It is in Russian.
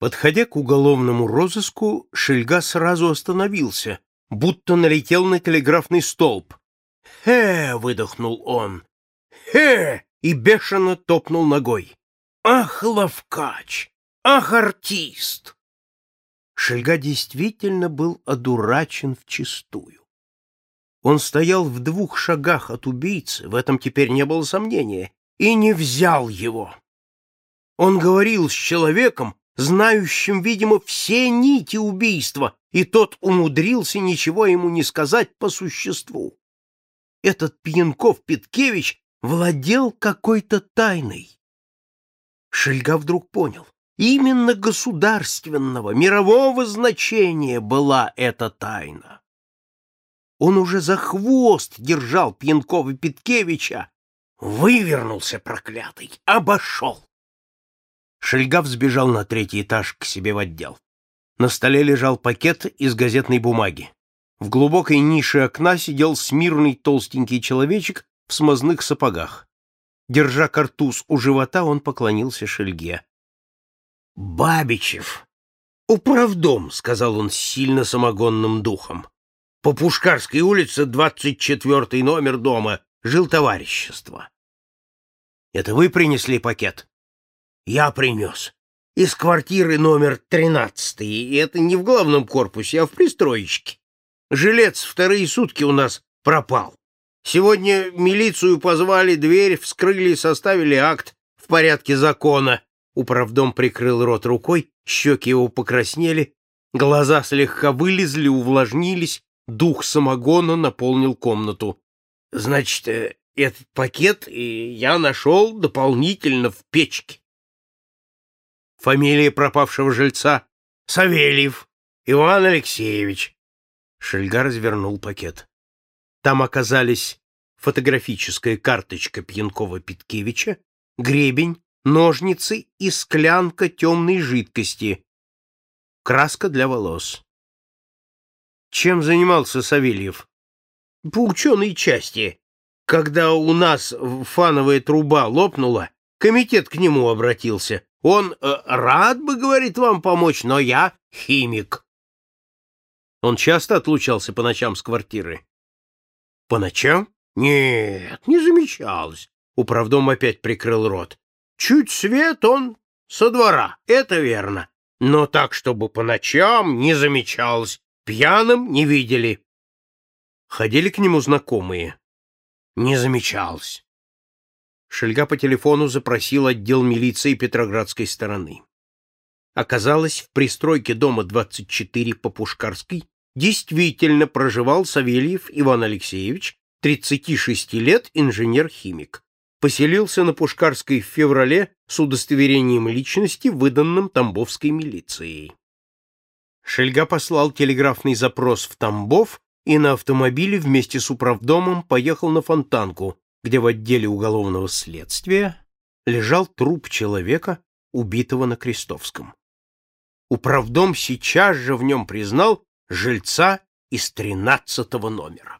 Подходя к уголовному розыску, Шельга сразу остановился, будто налетел на телеграфный столб. «Хе!» — выдохнул он. «Хе!» — и бешено топнул ногой. «Ах, ловкач! Ах, артист!» Шельга действительно был одурачен вчистую. Он стоял в двух шагах от убийцы, в этом теперь не было сомнения, и не взял его. Он говорил с человеком, знающим, видимо, все нити убийства, и тот умудрился ничего ему не сказать по существу. Этот Пьянков-Петкевич владел какой-то тайной. Шельга вдруг понял, именно государственного, мирового значения была эта тайна. Он уже за хвост держал Пьянкова-Петкевича, вывернулся проклятый, обошел. Шельгав сбежал на третий этаж к себе в отдел. На столе лежал пакет из газетной бумаги. В глубокой нише окна сидел смирный толстенький человечек в смазных сапогах. Держа картуз у живота, он поклонился Шельге. — Бабичев! — Управдом, — сказал он с сильно самогонным духом. — По Пушкарской улице, двадцать четвертый номер дома, жил товарищество. — Это вы принесли пакет? Я принес. Из квартиры номер тринадцатый, и это не в главном корпусе, а в пристроечке. Жилец вторые сутки у нас пропал. Сегодня милицию позвали, дверь вскрыли, составили акт в порядке закона. Управдом прикрыл рот рукой, щеки его покраснели, глаза слегка вылезли, увлажнились, дух самогона наполнил комнату. Значит, э, этот пакет я нашел дополнительно в печке. Фамилия пропавшего жильца — Савельев Иван Алексеевич. Шельга развернул пакет. Там оказались фотографическая карточка Пьянкова-Питкевича, гребень, ножницы и склянка темной жидкости. Краска для волос. Чем занимался Савельев? По ученой части. Когда у нас фановая труба лопнула, комитет к нему обратился. Он э, рад бы, говорит, вам помочь, но я химик. Он часто отлучался по ночам с квартиры? По ночам? Нет, не замечалось. Управдом опять прикрыл рот. Чуть свет он со двора, это верно. Но так, чтобы по ночам не замечалось. Пьяным не видели. Ходили к нему знакомые? Не замечалось. Шельга по телефону запросил отдел милиции Петроградской стороны. Оказалось, в пристройке дома 24 по Пушкарской действительно проживал Савельев Иван Алексеевич, 36 лет, инженер-химик. Поселился на Пушкарской в феврале с удостоверением личности, выданным Тамбовской милицией. Шельга послал телеграфный запрос в Тамбов и на автомобиле вместе с управдомом поехал на Фонтанку, где в отделе уголовного следствия лежал труп человека, убитого на Крестовском. Управдом сейчас же в нем признал жильца из тринадцатого номера.